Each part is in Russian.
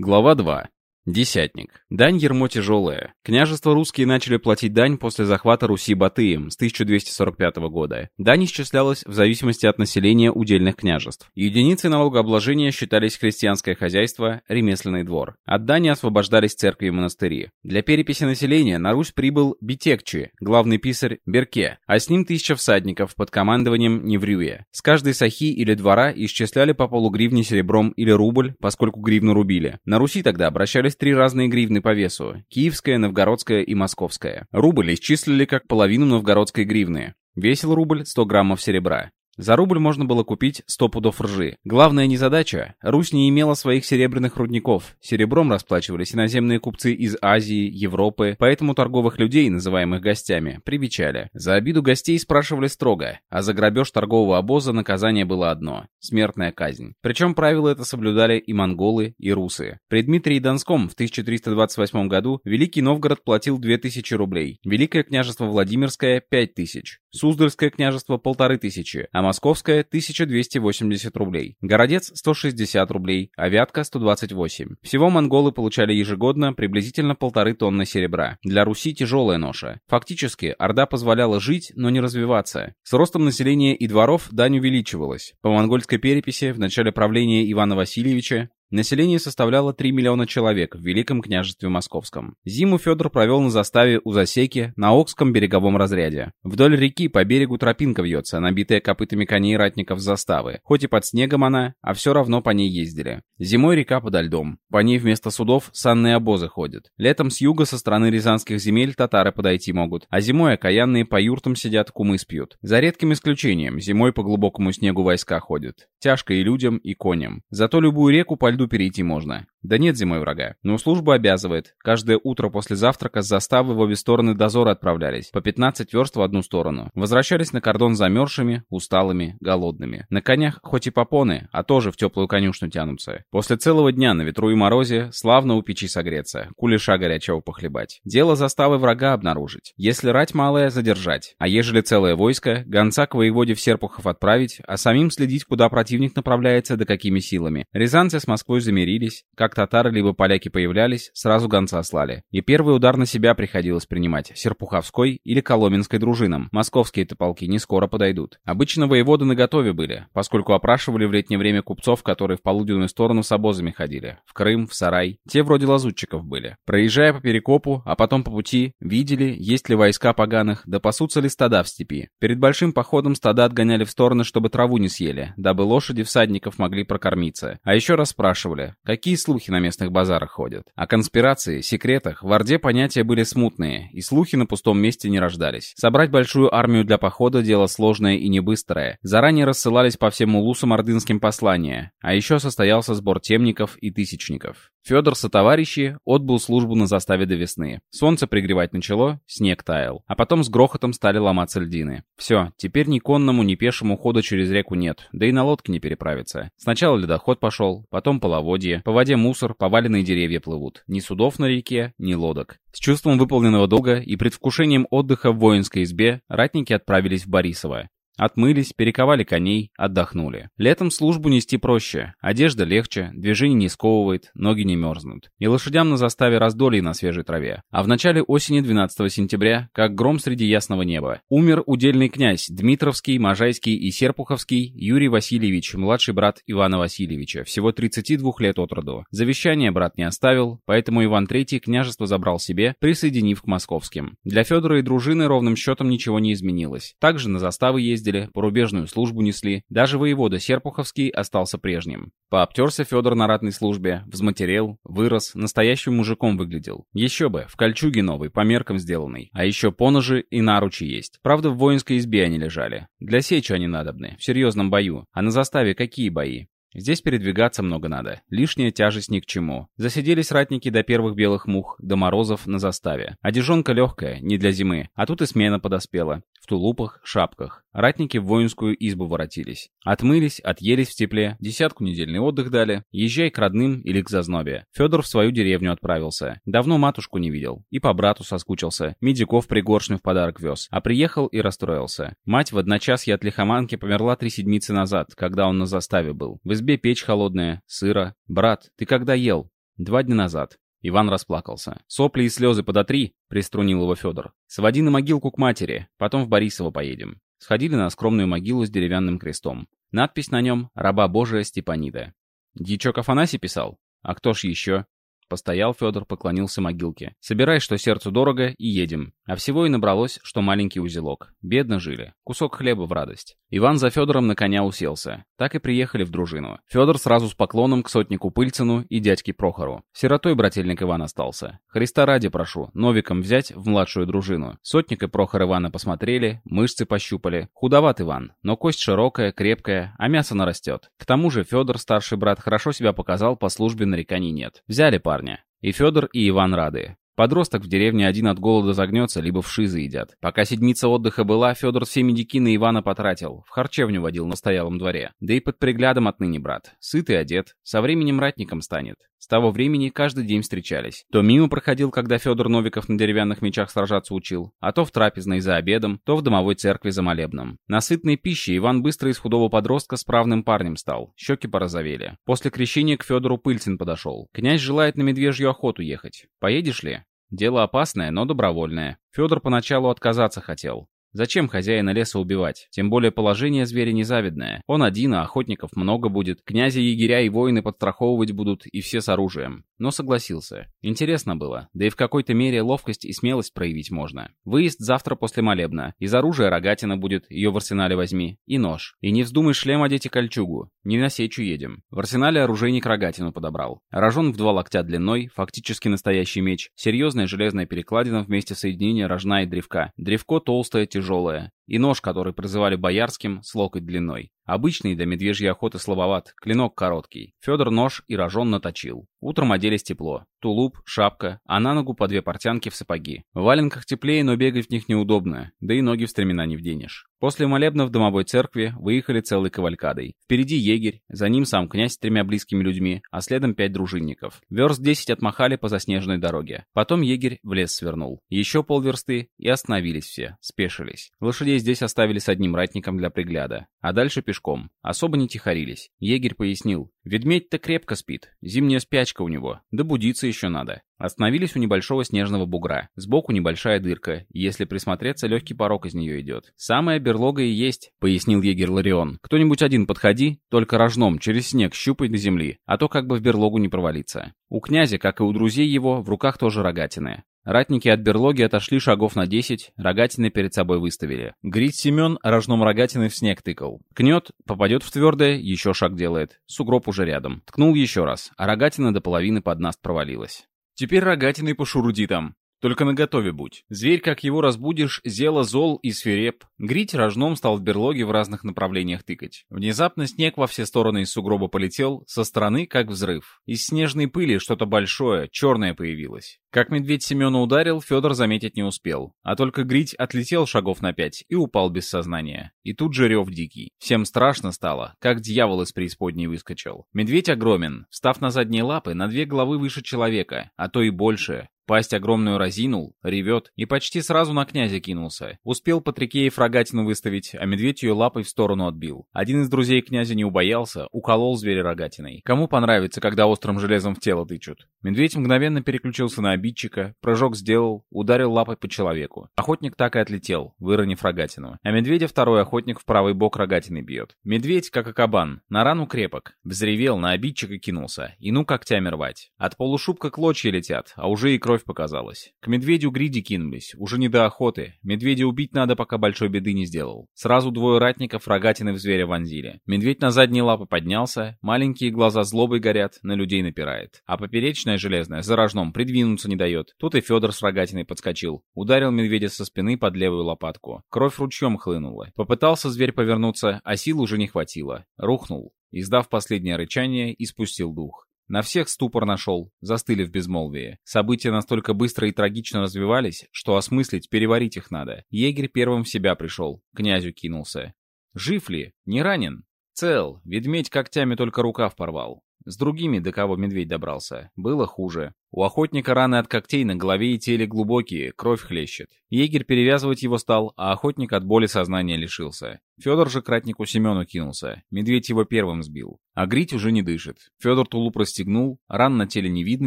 Глава 2. Десятник. Дань ермо тяжелая. Княжества русские начали платить дань после захвата Руси Батыем с 1245 года. Дань исчислялась в зависимости от населения удельных княжеств. Единицей налогообложения считались крестьянское хозяйство, ремесленный двор. От дани освобождались церкви и монастыри. Для переписи населения на Русь прибыл Битекчи, главный писарь Берке, а с ним тысяча всадников под командованием Неврюя. С каждой сахи или двора исчисляли по полугривне серебром или рубль, поскольку гривну рубили. На Руси тогда обращались три разные гривны по весу – киевская, новгородская и московская. Рубль исчислили как половину новгородской гривны. Весил рубль 100 граммов серебра. За рубль можно было купить 100 пудов ржи. Главная незадача – Русь не имела своих серебряных рудников. Серебром расплачивались иноземные купцы из Азии, Европы, поэтому торговых людей, называемых гостями, привечали. За обиду гостей спрашивали строго, а за грабеж торгового обоза наказание было одно – смертная казнь. Причем правило это соблюдали и монголы, и русы. При Дмитрии Донском в 1328 году Великий Новгород платил 2000 рублей, Великое княжество Владимирское – 5000, Суздальское княжество – 1500, а Московская 1280 рублей, Городец 160 рублей, а Вятка 128. Всего монголы получали ежегодно приблизительно полторы тонны серебра. Для Руси тяжелая ноша. Фактически, Орда позволяла жить, но не развиваться. С ростом населения и дворов дань увеличивалась. По монгольской переписи в начале правления Ивана Васильевича Население составляло 3 миллиона человек в Великом княжестве Московском. Зиму Федор провел на заставе у Засеки на Окском береговом разряде. Вдоль реки по берегу тропинка вьется, набитая копытами коней ратников заставы. Хоть и под снегом она, а все равно по ней ездили. Зимой река подо льдом. По ней вместо судов санные обозы ходят. Летом с юга со стороны рязанских земель татары подойти могут, а зимой окаянные по юртам сидят, кумы спьют. За редким исключением, зимой по глубокому снегу войска ходят. Тяжко и людям, и коням. Зато любую реку по льду перейти можно. Да нет зимой врага. Но служба обязывает. Каждое утро после завтрака с заставы в обе стороны дозоры отправлялись. По 15 верст в одну сторону. Возвращались на кордон замерзшими, усталыми, голодными. На конях хоть и попоны, а тоже в теплую конюшню тянутся. После целого дня на ветру и морозе славно у печи согреться, кулеша горячего похлебать. Дело заставы врага обнаружить. Если рать малая, задержать. А ежели целое войско, гонца к воеводе в Серпухов отправить, а самим следить, куда противник направляется, да какими силами. Рязанцы с Москвой замирились, как татары либо поляки появлялись, сразу гонца слали. И первый удар на себя приходилось принимать, Серпуховской или Коломенской дружинам. Московские-то полки не скоро подойдут. Обычно воеводы наготове были, поскольку опрашивали в летнее время купцов, которые в полуденную сторону с обозами ходили. В Крым, в Сарай. Те вроде лазутчиков были. Проезжая по Перекопу, а потом по пути, видели, есть ли войска поганых, да пасутся ли стада в степи. Перед большим походом стада отгоняли в стороны, чтобы траву не съели, дабы лошади всадников могли прокормиться. А еще раз спрашивали, какие слухи на местных базарах ходят. О конспирации, секретах в Орде понятия были смутные, и слухи на пустом месте не рождались. Собрать большую армию для похода – дело сложное и не быстрое. Заранее рассылались по всем улусам ордынским послания, а еще состоялся сбор темников и тысячников. Федор со товарищи отбыл службу на заставе до весны. Солнце пригревать начало, снег таял. А потом с грохотом стали ломаться льдины. Все, теперь ни конному, ни пешему хода через реку нет, да и на лодке не переправиться. Сначала ледоход пошел, потом половодье, по воде мусор, поваленные деревья плывут. Ни судов на реке, ни лодок. С чувством выполненного долга и предвкушением отдыха в воинской избе ратники отправились в Борисово. Отмылись, перековали коней, отдохнули. Летом службу нести проще. Одежда легче, движение не сковывает, ноги не мерзнут. И лошадям на заставе раздолье на свежей траве. А в начале осени 12 сентября, как гром среди ясного неба, умер удельный князь Дмитровский, Можайский и Серпуховский Юрий Васильевич, младший брат Ивана Васильевича, всего 32 лет от роду. Завещание брат не оставил, поэтому Иван III княжество забрал себе, присоединив к московским. Для Федора и дружины ровным счетом ничего не изменилось. Также на заставы ездили ездили, порубежную службу несли, даже воевода Серпуховский остался прежним. Пообтерся Федор на ратной службе, взматерел, вырос, настоящим мужиком выглядел. Еще бы, в кольчуге новой, по меркам сделанной. А еще поножи и наручи есть. Правда, в воинской избе они лежали. Для сечи они надобны, в серьезном бою. А на заставе какие бои? Здесь передвигаться много надо. Лишняя тяжесть ни к чему. Засиделись ратники до первых белых мух, до морозов на заставе. Одежонка легкая, не для зимы. А тут и смена подоспела. В тулупах, шапках. Ратники в воинскую избу воротились. Отмылись, отъелись в тепле, десятку недельный отдых дали. Езжай к родным или к зазнобе. Федор в свою деревню отправился. Давно матушку не видел. И по брату соскучился. Медиков пригоршню в подарок вез. А приехал и расстроился. Мать в одночасье от лихоманки померла три седмицы назад, когда он на заставе был. В избе печь холодная, сыро. «Брат, ты когда ел?» Два дня назад. Иван расплакался. «Сопли и слезы подотри», — приструнил его Федор. «Своди на могилку к матери, потом в Борисово поедем». Сходили на скромную могилу с деревянным крестом. Надпись на нем «Раба Божия Степанида». Дьячок Афанасий писал? А кто ж еще? Постоял Федор, поклонился могилке. «Собирай, что сердцу дорого, и едем». А всего и набралось, что маленький узелок. Бедно жили. Кусок хлеба в радость. Иван за Федором на коня уселся. Так и приехали в дружину. Федор сразу с поклоном к сотнику Пыльцину и дядьке Прохору. Сиротой брательник Иван остался. Христа ради прошу, новиком взять в младшую дружину. Сотник и Прохор Ивана посмотрели, мышцы пощупали. Худоват Иван, но кость широкая, крепкая, а мясо нарастет. К тому же Федор, старший брат, хорошо себя показал, по службе нареканий нет. Взяли парня. И Федор, и Иван рады. Подросток в деревне один от голода загнется, либо в шизы едят. Пока седмица отдыха была, Федор все медики на Ивана потратил. В харчевню водил на стоялом дворе. Да и под приглядом отныне брат. Сытый одет. Со временем ратником станет. С того времени каждый день встречались. То мимо проходил, когда Федор Новиков на деревянных мечах сражаться учил, а то в трапезной за обедом, то в домовой церкви за молебном. На сытной пище Иван быстро из худого подростка справным парнем стал. Щеки порозовели. После крещения к Федору Пыльцин подошел. Князь желает на медвежью охоту ехать. Поедешь ли? Дело опасное, но добровольное. Федор поначалу отказаться хотел. Зачем хозяина леса убивать? Тем более положение зверя незавидное. Он один, а охотников много будет. Князя, егеря и воины подстраховывать будут, и все с оружием. Но согласился. Интересно было. Да и в какой-то мере ловкость и смелость проявить можно. Выезд завтра после молебна. Из оружия рогатина будет, ее в арсенале возьми. И нож. И не вздумай шлем одеть и кольчугу. Не на сечу едем. В арсенале оружейник рогатину подобрал. Рожон в два локтя длиной, фактически настоящий меч. Серьезная железная перекладина вместе соединения рожна и древка. Древко толстое, тяжелое тяжелая. И нож, который призывали боярским, с локоть длиной. Обычный для медвежьей охоты слабоват, клинок короткий. Федор нож и рожон наточил. Утром оделись тепло. Тулуп, шапка, а на ногу по две портянки в сапоги. В валенках теплее, но бегать в них неудобно, да и ноги в стремена не вденешь. После молебна в домовой церкви выехали целой кавалькадой. Впереди егерь, за ним сам князь с тремя близкими людьми, а следом пять дружинников. Верст десять отмахали по заснеженной дороге. Потом егерь в лес свернул. Еще полверсты и остановились все, спешились. Лошадей здесь оставили с одним ратником для пригляда, а дальше пешком. Особо не тихорились. Егерь пояснил. Ведмедь-то крепко спит, зимняя спячка у него, да будиться еще надо. Остановились у небольшого снежного бугра. Сбоку небольшая дырка, если присмотреться, легкий порог из нее идет. «Самая берлога и есть», — пояснил егерь Ларион. «Кто-нибудь один подходи, только рожном, через снег щупай до земли, а то как бы в берлогу не провалиться». У князя, как и у друзей его, в руках тоже рогатины. Ратники от берлоги отошли шагов на десять, рогатины перед собой выставили. Грить Семен рожном рогатины в снег тыкал. Кнет, попадет в твердое, еще шаг делает. Сугроб уже рядом. Ткнул еще раз, а рогатина до половины под наст провалилась. Теперь рогатиной пошуруди там. Только наготове будь. Зверь, как его разбудишь, зело зол и свиреп. Грить рожном стал в берлоге в разных направлениях тыкать. Внезапно снег во все стороны из сугроба полетел, со стороны как взрыв. Из снежной пыли что-то большое, черное появилось. Как медведь Семена ударил, Федор заметить не успел. А только Грить отлетел шагов на пять и упал без сознания. И тут же рев дикий. Всем страшно стало, как дьявол из преисподней выскочил. Медведь огромен, встав на задние лапы, на две головы выше человека, а то и больше. Пасть огромную разинул, ревет и почти сразу на князя кинулся. Успел Патрикеев рогатину выставить, а медведь ее лапой в сторону отбил. Один из друзей князя не убоялся, уколол зверя рогатиной. Кому понравится, когда острым железом в тело тычут? Медведь мгновенно переключился на обидчика, прыжок сделал, ударил лапой по человеку. Охотник так и отлетел, выронив рогатину. А медведя второй охотник в правый бок рогатиной бьет. Медведь, как и кабан, на рану крепок. Взревел, на обидчика кинулся. И ну когтями рвать. От полушубка клочья летят, а уже и кровь кровь показалась. К медведю гриди кинулись, уже не до охоты. Медведя убить надо, пока большой беды не сделал. Сразу двое ратников рогатины в зверя вонзили. Медведь на задние лапы поднялся, маленькие глаза злобой горят, на людей напирает. А поперечная железная за рожном придвинуться не дает. Тут и Федор с рогатиной подскочил. Ударил медведя со спины под левую лопатку. Кровь ручьем хлынула. Попытался зверь повернуться, а сил уже не хватило. Рухнул. Издав последнее рычание, испустил дух. На всех ступор нашел, застыли в безмолвии. События настолько быстро и трагично развивались, что осмыслить, переварить их надо. Егерь первым в себя пришел, князю кинулся. Жив ли? Не ранен? Цел, ведмедь когтями только рукав порвал. С другими, до кого медведь добрался, было хуже. У охотника раны от когтей на голове и теле глубокие, кровь хлещет. Егерь перевязывать его стал, а охотник от боли сознания лишился. Федор же к ратнику Семену кинулся. Медведь его первым сбил. А грить уже не дышит. Федор тулуп расстегнул, ран на теле не видно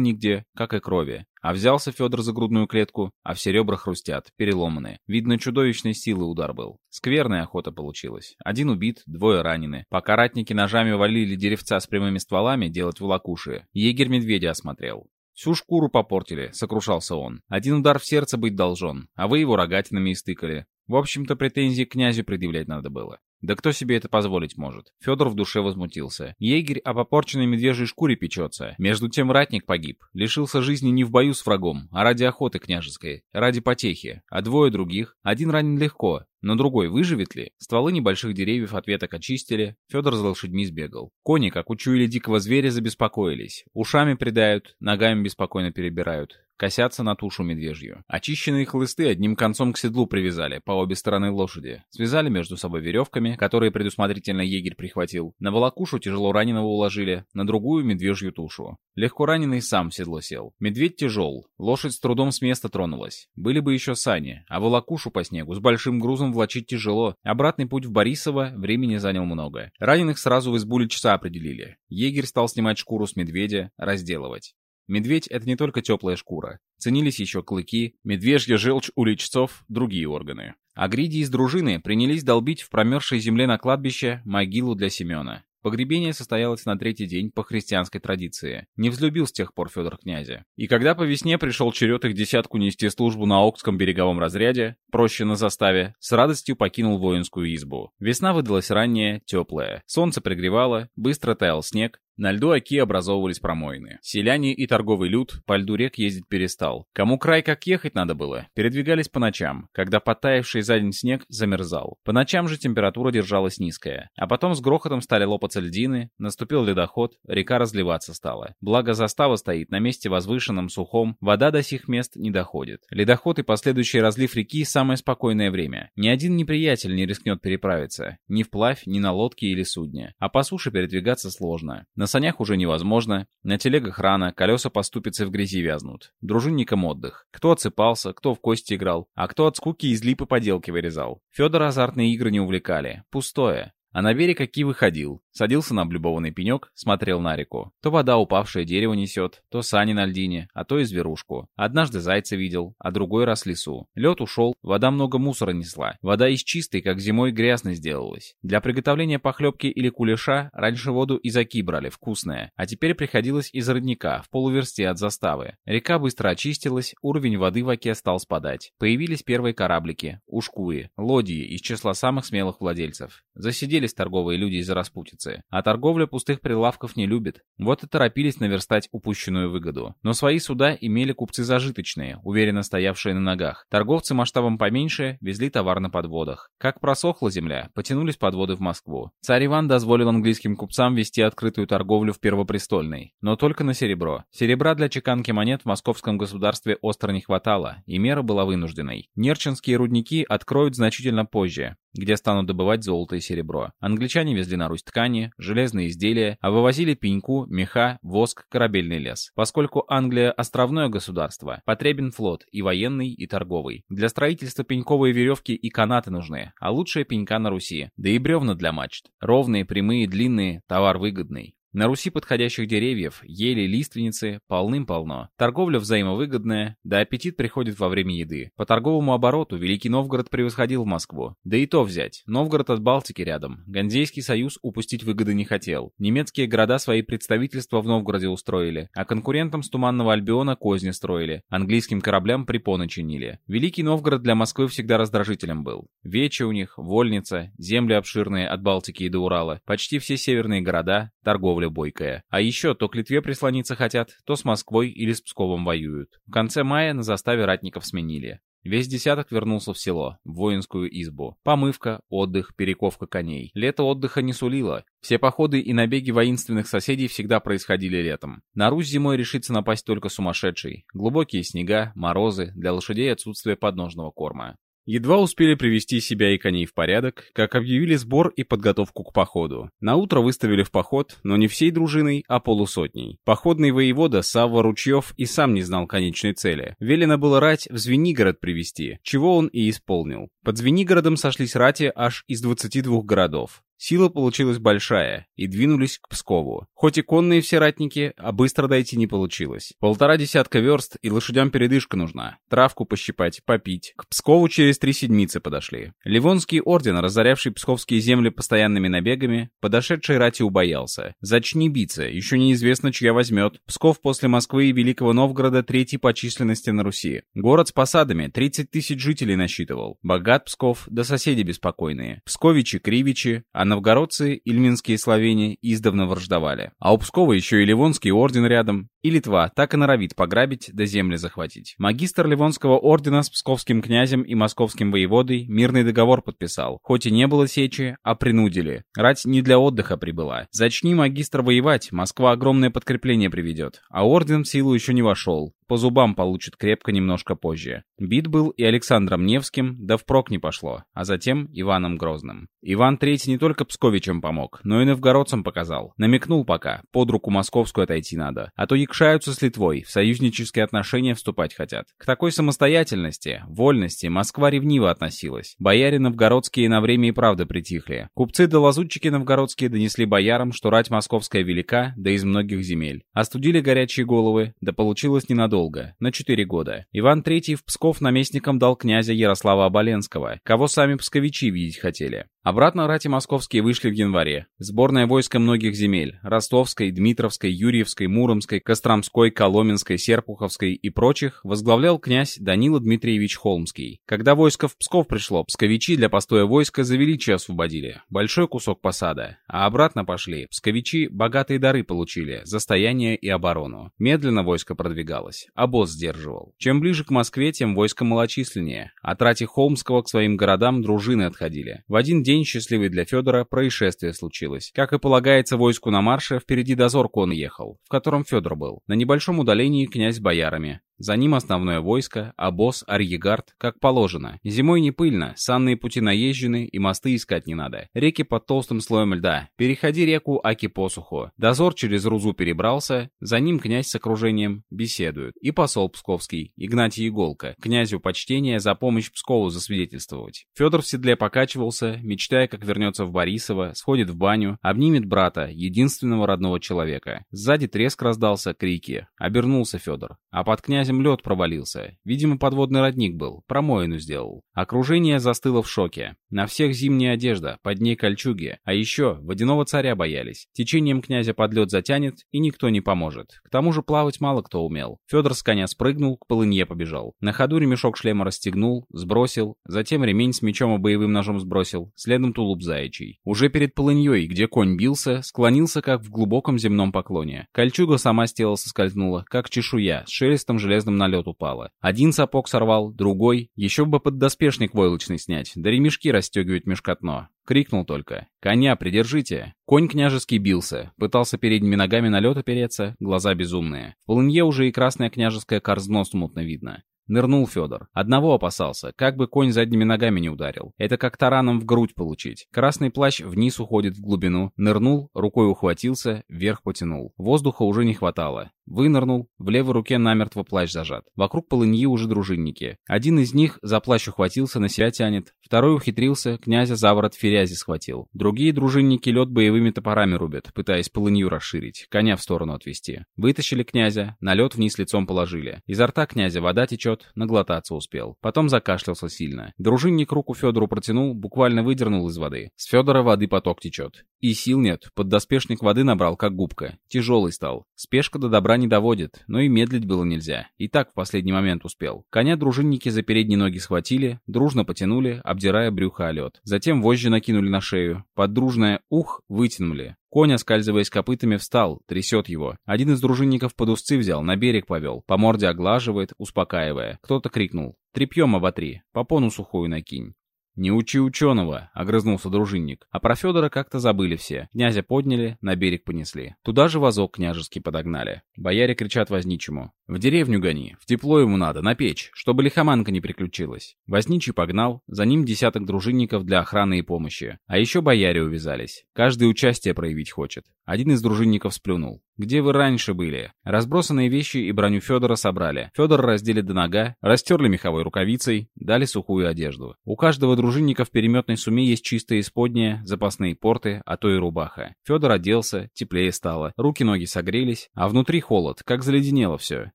нигде, как и крови. А взялся Федор за грудную клетку, а все ребра хрустят, переломаны. Видно, чудовищной силы удар был. Скверная охота получилась. Один убит, двое ранены. Пока ратники ножами валили деревца с прямыми стволами делать волокуши, егерь медведя осмотрел. «Всю шкуру попортили», — сокрушался он. «Один удар в сердце быть должен, а вы его рогатинами истыкали. В общем-то, претензии к князю предъявлять надо было. Да кто себе это позволить может? Федор в душе возмутился. Егерь о попорченной медвежьей шкуре печется. Между тем ратник погиб. Лишился жизни не в бою с врагом, а ради охоты княжеской, ради потехи. А двое других, один ранен легко, но другой выживет ли? Стволы небольших деревьев от веток очистили, Федор за лошадьми сбегал. Кони, как учуяли дикого зверя, забеспокоились. Ушами придают, ногами беспокойно перебирают косятся на тушу медвежью. Очищенные хлысты одним концом к седлу привязали, по обе стороны лошади. Связали между собой веревками, которые предусмотрительно егерь прихватил. На волокушу тяжело раненого уложили, на другую медвежью тушу. Легко раненый сам в седло сел. Медведь тяжел, лошадь с трудом с места тронулась. Были бы еще сани, а волокушу по снегу с большим грузом влачить тяжело. Обратный путь в Борисово времени занял много. Раненых сразу в избу часа определили. Егерь стал снимать шкуру с медведя, разделывать. Медведь — это не только теплая шкура. Ценились еще клыки, медвежья желчь у лечцов, другие органы. А гриди из дружины принялись долбить в промерзшей земле на кладбище могилу для Семена. Погребение состоялось на третий день по христианской традиции. Не взлюбил с тех пор Федор князя. И когда по весне пришел черед их десятку нести службу на Окском береговом разряде, проще на заставе, с радостью покинул воинскую избу. Весна выдалась ранняя, теплая. Солнце пригревало, быстро таял снег, на льду оки образовывались промоины. Селяне и торговый люд по льду рек ездить перестал. Кому край как ехать надо было, передвигались по ночам, когда потаявший за день снег замерзал. По ночам же температура держалась низкая. А потом с грохотом стали лопаться льдины, наступил ледоход, река разливаться стала. Благо застава стоит на месте возвышенном, сухом, вода до сих мест не доходит. Ледоход и последующий разлив реки – самое спокойное время. Ни один неприятель не рискнет переправиться. Ни вплавь, ни на лодке или судне. А по суше передвигаться сложно. На санях уже невозможно, на телегах рано, колеса по ступице в грязи вязнут. Дружинникам отдых. Кто отсыпался, кто в кости играл, а кто от скуки из липы поделки вырезал. Федора азартные игры не увлекали. Пустое. А на берег Аки выходил, садился на облюбованный пенек, смотрел на реку. То вода упавшее дерево несет, то сани на льдине, а то и зверушку. Однажды зайца видел, а другой раз лесу. Лед ушел, вода много мусора несла. Вода из чистой, как зимой грязной сделалась. Для приготовления похлебки или кулеша раньше воду из Аки брали, вкусная, а теперь приходилось из родника, в полуверсте от заставы. Река быстро очистилась, уровень воды в Оке стал спадать. Появились первые кораблики, ушкуи, лодии из числа самых смелых владельцев. Засидели расселись торговые люди из-за распутицы. А торговля пустых прилавков не любит. Вот и торопились наверстать упущенную выгоду. Но свои суда имели купцы зажиточные, уверенно стоявшие на ногах. Торговцы масштабом поменьше везли товар на подводах. Как просохла земля, потянулись подводы в Москву. Царь Иван дозволил английским купцам вести открытую торговлю в Первопрестольной. Но только на серебро. Серебра для чеканки монет в московском государстве остро не хватало, и мера была вынужденной. Нерчинские рудники откроют значительно позже где станут добывать золото и серебро. Англичане везли на Русь ткани, железные изделия, а вывозили пеньку, меха, воск, корабельный лес. Поскольку Англия – островное государство, потребен флот и военный, и торговый. Для строительства пеньковые веревки и канаты нужны, а лучшая пенька на Руси, да и бревна для мачт. Ровные, прямые, длинные, товар выгодный. На Руси подходящих деревьев, ели, лиственницы полным-полно. Торговля взаимовыгодная, да аппетит приходит во время еды. По торговому обороту Великий Новгород превосходил Москву. Да и то взять. Новгород от Балтики рядом. Ганзейский союз упустить выгоды не хотел. Немецкие города свои представительства в Новгороде устроили, а конкурентам с Туманного Альбиона козни строили. Английским кораблям препоны чинили. Великий Новгород для Москвы всегда раздражителем был. Вечи у них, вольница, земли обширные от Балтики и до Урала, почти все северные города, торговля торговля бойкая. А еще то к Литве прислониться хотят, то с Москвой или с Псковом воюют. В конце мая на заставе ратников сменили. Весь десяток вернулся в село, в воинскую избу. Помывка, отдых, перековка коней. Лето отдыха не сулило. Все походы и набеги воинственных соседей всегда происходили летом. На Русь зимой решится напасть только сумасшедший. Глубокие снега, морозы, для лошадей отсутствие подножного корма. Едва успели привести себя и коней в порядок, как объявили сбор и подготовку к походу. На утро выставили в поход, но не всей дружиной, а полусотней. Походный воевода Савва Ручьев и сам не знал конечной цели. Велено было рать в Звенигород привести, чего он и исполнил. Под Звенигородом сошлись рати аж из 22 городов. Сила получилась большая, и двинулись к Пскову. Хоть и конные все ратники, а быстро дойти не получилось. Полтора десятка верст, и лошадям передышка нужна. Травку пощипать, попить. К Пскову через три седмицы подошли. Ливонский орден, разорявший псковские земли постоянными набегами, подошедший рати убоялся. Зачни биться, еще неизвестно, чья возьмет. Псков после Москвы и Великого Новгорода третий по численности на Руси. Город с посадами, 30 тысяч жителей насчитывал. Богат Псков, да соседи беспокойные. Псковичи, Кривичи, а новгородцы, ильминские славяне издавна враждовали. А у Пскова еще и Ливонский орден рядом, и Литва так и норовит пограбить да земли захватить. Магистр Ливонского ордена с псковским князем и московским воеводой мирный договор подписал. Хоть и не было сечи, а принудили. Рать не для отдыха прибыла. Зачни магистр воевать, Москва огромное подкрепление приведет. А орден в силу еще не вошел по зубам получит крепко немножко позже. Бит был и Александром Невским, да впрок не пошло, а затем Иваном Грозным. Иван III не только Псковичам помог, но и новгородцам показал. Намекнул пока, под руку московскую отойти надо, а то якшаются с Литвой, в союзнические отношения вступать хотят. К такой самостоятельности, вольности Москва ревниво относилась. Бояре новгородские на время и правда притихли. Купцы да лазутчики новгородские донесли боярам, что рать московская велика, да из многих земель. Остудили горячие головы, да получилось ненадолго надолго, на 4 года. Иван III в Псков наместником дал князя Ярослава Оболенского, кого сами псковичи видеть хотели. Обратно рати московские вышли в январе. Сборное войско многих земель – Ростовской, Дмитровской, Юрьевской, Муромской, Костромской, Коломенской, Серпуховской и прочих – возглавлял князь Данила Дмитриевич Холмский. Когда войско в Псков пришло, псковичи для постоя войска за величие освободили. Большой кусок посада. А обратно пошли. Псковичи богатые дары получили – за стояние и оборону. Медленно войско продвигалось. Обоз сдерживал. Чем ближе к Москве, тем войско малочисленнее. От рати Холмского к своим городам дружины отходили. В один день день, счастливый для Федора, происшествие случилось. Как и полагается войску на марше, впереди дозор кон ехал, в котором Федор был. На небольшом удалении князь боярами. За ним основное войско, а босс Арьегард, как положено. Зимой не пыльно, санные пути наезжены и мосты искать не надо. Реки под толстым слоем льда. Переходи реку Аки посуху. Дозор через Рузу перебрался, за ним князь с окружением беседуют. И посол Псковский, Игнатий Иголка, князю почтение за помощь Пскову засвидетельствовать. Федор в седле покачивался, мечтая, как вернется в Борисово, сходит в баню, обнимет брата, единственного родного человека. Сзади треск раздался, крики. Обернулся Федор. А под князем князем лед провалился. Видимо, подводный родник был, промоину сделал. Окружение застыло в шоке. На всех зимняя одежда, под ней кольчуги. А еще водяного царя боялись. Течением князя под лед затянет, и никто не поможет. К тому же плавать мало кто умел. Федор с коня спрыгнул, к полынье побежал. На ходу ремешок шлема расстегнул, сбросил, затем ремень с мечом и боевым ножом сбросил, следом тулуп заячий. Уже перед полыньей, где конь бился, склонился как в глубоком земном поклоне. Кольчуга сама с тела соскользнула, как чешуя, с шелестом железным на лед упала. Один сапог сорвал, другой, еще бы поддоспешник войлочный снять, да ремешки расстегивать мешкотно. Крикнул только. «Коня, придержите!» Конь княжеский бился, пытался передними ногами на лед опереться, глаза безумные. В полынье уже и красная княжеская корзно смутно видно. Нырнул Федор. Одного опасался, как бы конь задними ногами не ударил. Это как тараном в грудь получить. Красный плащ вниз уходит в глубину. Нырнул, рукой ухватился, вверх потянул. Воздуха уже не хватало. Вынырнул, в левой руке намертво плащ зажат. Вокруг полыньи уже дружинники. Один из них за плащ ухватился, на себя тянет. Второй ухитрился, князя за ворот ферязи схватил. Другие дружинники лед боевыми топорами рубят, пытаясь полынью расширить, коня в сторону отвести. Вытащили князя, на лед вниз лицом положили. Изо рта князя вода течет, наглотаться успел. Потом закашлялся сильно. Дружинник руку Федору протянул, буквально выдернул из воды. С Федора воды поток течет. И сил нет, поддоспешник воды набрал, как губка. Тяжелый стал. Спешка до добра не доводит, но и медлить было нельзя. И так в последний момент успел. Коня дружинники за передние ноги схватили, дружно потянули, обдирая брюхо о лед. Затем вожжи накинули на шею. Под дружное «ух» вытянули. Конь, оскальзываясь копытами, встал, трясет его. Один из дружинников под узцы взял, на берег повел. По морде оглаживает, успокаивая. Кто-то крикнул. «Трепьем оботри, попону сухую накинь». «Не учи ученого», — огрызнулся дружинник. А про Федора как-то забыли все. Князя подняли, на берег понесли. Туда же вазок княжеский подогнали. Бояре кричат возничему. «В деревню гони, в тепло ему надо, на печь, чтобы лихоманка не приключилась». Возничий погнал, за ним десяток дружинников для охраны и помощи. А еще бояре увязались. Каждый участие проявить хочет. Один из дружинников сплюнул. «Где вы раньше были?» Разбросанные вещи и броню Федора собрали. Федор раздели до нога, растерли меховой рукавицей, дали сухую одежду. У каждого дружинника в переметной суме есть чистые исподние, запасные порты, а то и рубаха. Федор оделся, теплее стало, руки-ноги согрелись, а внутри холод, как заледенело все.